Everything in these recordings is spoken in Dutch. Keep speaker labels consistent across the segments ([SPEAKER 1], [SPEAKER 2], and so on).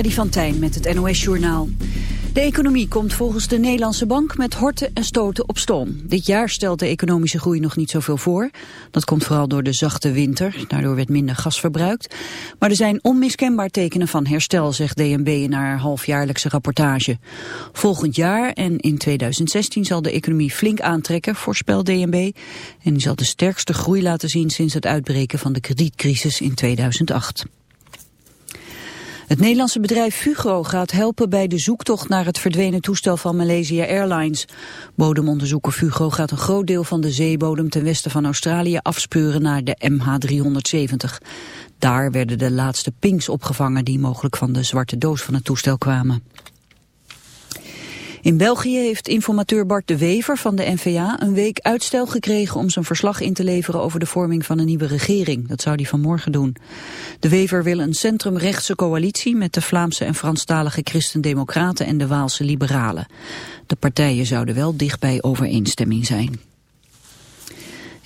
[SPEAKER 1] Freddy van Tijn met het NOS-journaal. De economie komt volgens de Nederlandse Bank met horten en stoten op stoom. Dit jaar stelt de economische groei nog niet zoveel voor. Dat komt vooral door de zachte winter, daardoor werd minder gas verbruikt. Maar er zijn onmiskenbaar tekenen van herstel, zegt DNB in haar halfjaarlijkse rapportage. Volgend jaar en in 2016 zal de economie flink aantrekken, voorspelt DNB. En die zal de sterkste groei laten zien sinds het uitbreken van de kredietcrisis in 2008. Het Nederlandse bedrijf Fugro gaat helpen bij de zoektocht naar het verdwenen toestel van Malaysia Airlines. Bodemonderzoeker Fugro gaat een groot deel van de zeebodem ten westen van Australië afspeuren naar de MH370. Daar werden de laatste pings opgevangen die mogelijk van de zwarte doos van het toestel kwamen. In België heeft informateur Bart de Wever van de NVA een week uitstel gekregen om zijn verslag in te leveren over de vorming van een nieuwe regering. Dat zou hij vanmorgen doen. De Wever wil een centrumrechtse coalitie met de Vlaamse en Franstalige Christen-Democraten en de Waalse Liberalen. De partijen zouden wel dicht bij overeenstemming zijn.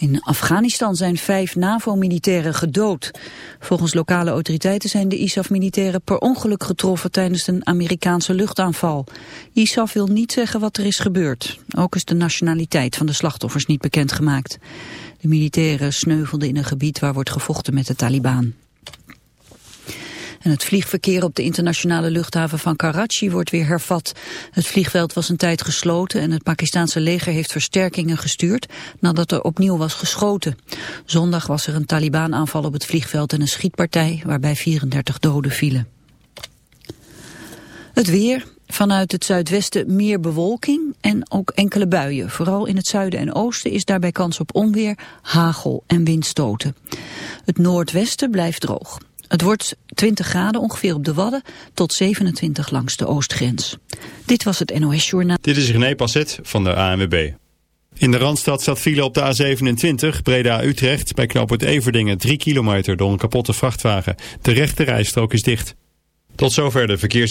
[SPEAKER 1] In Afghanistan zijn vijf NAVO-militairen gedood. Volgens lokale autoriteiten zijn de ISAF-militairen per ongeluk getroffen tijdens een Amerikaanse luchtaanval. ISAF wil niet zeggen wat er is gebeurd. Ook is de nationaliteit van de slachtoffers niet bekendgemaakt. De militairen sneuvelden in een gebied waar wordt gevochten met de Taliban. En het vliegverkeer op de internationale luchthaven van Karachi wordt weer hervat. Het vliegveld was een tijd gesloten en het Pakistanse leger heeft versterkingen gestuurd nadat er opnieuw was geschoten. Zondag was er een Taliban-aanval op het vliegveld en een schietpartij waarbij 34 doden vielen. Het weer, Vanuit het zuidwesten meer bewolking en ook enkele buien. Vooral in het zuiden en oosten is daarbij kans op onweer, hagel en windstoten. Het noordwesten blijft droog. Het wordt 20 graden ongeveer op de Wadden tot 27 langs de oostgrens. Dit was het NOS Journaal.
[SPEAKER 2] Dit is René Passet van de ANWB. In de Randstad staat file op de A27 Breda-Utrecht bij knooppunt Everdingen 3 kilometer door een kapotte vrachtwagen. De rechte rijstrook is dicht. Tot zover de verkeers...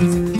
[SPEAKER 3] Thanks.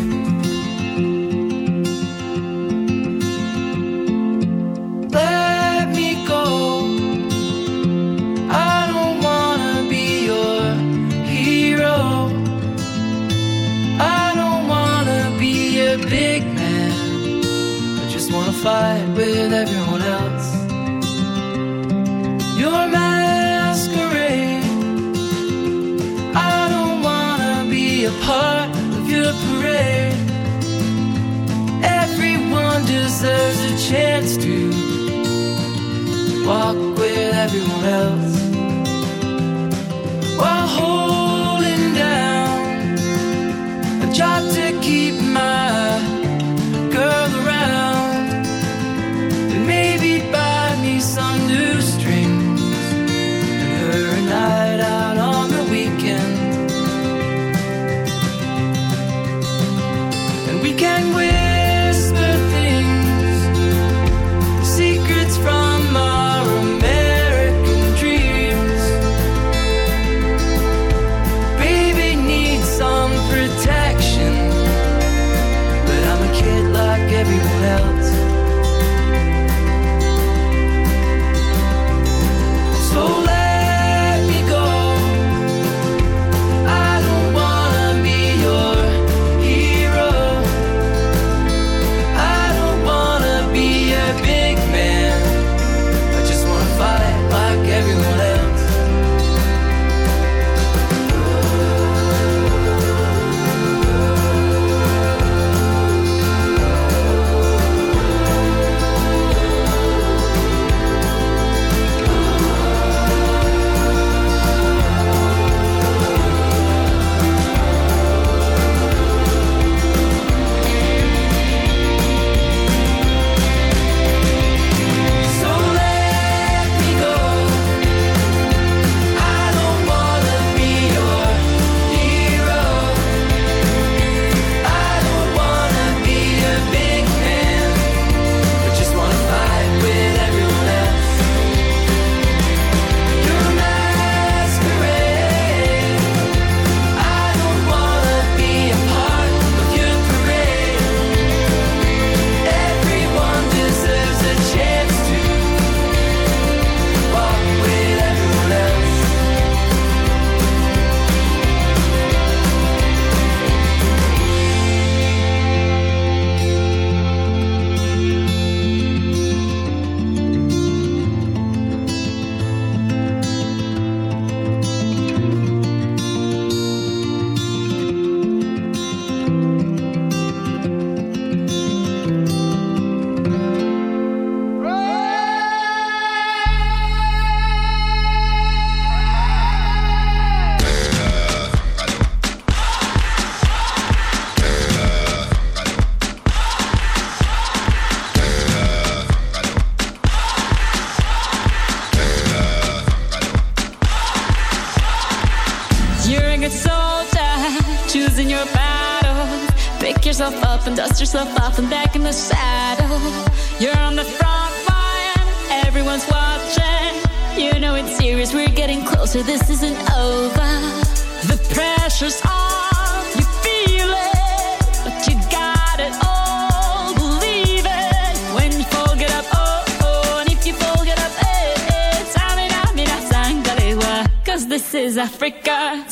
[SPEAKER 3] is Africa.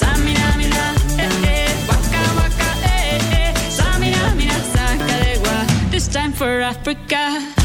[SPEAKER 3] Eh, eh, waka, waka, eh, This time for Africa.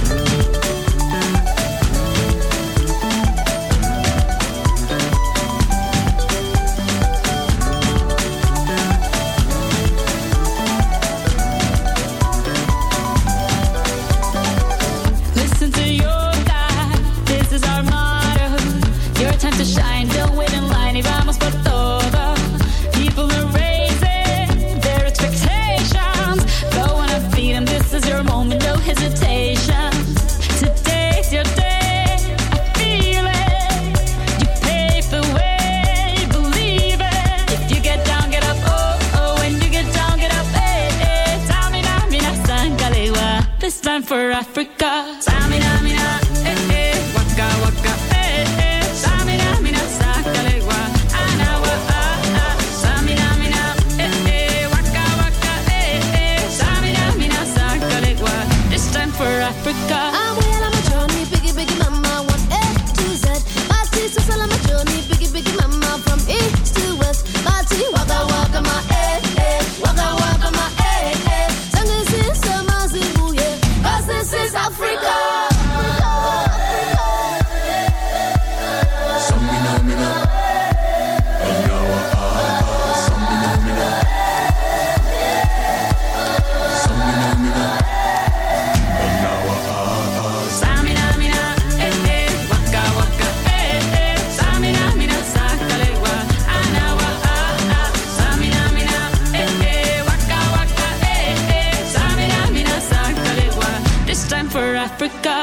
[SPEAKER 3] God.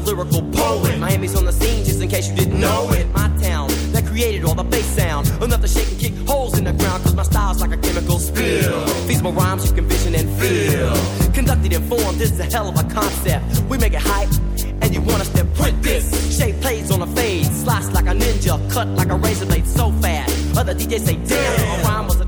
[SPEAKER 4] Lyrical poet. Miami's on the scene, just in case you didn't know it. My town that created all the bass sound. Enough to shake and kick holes in the ground, cause my style's like a chemical spill. These Feasible rhymes you can vision and feel. Conducted in form, this is a hell of a concept. We make it hype, and you want us to print this. Shape plays on a fade, slice like a ninja, cut like a razor blade so fast. Other DJs say, damn, a rhyme was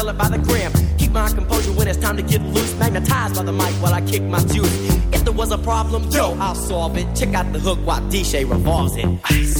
[SPEAKER 4] sell it by the gram. Keep my composure when it's time to get loose. Magnetized by the mic while I kick my juice. If there was a problem, yo, I'll solve it. Check out the hook while DJ revolves it. Ice,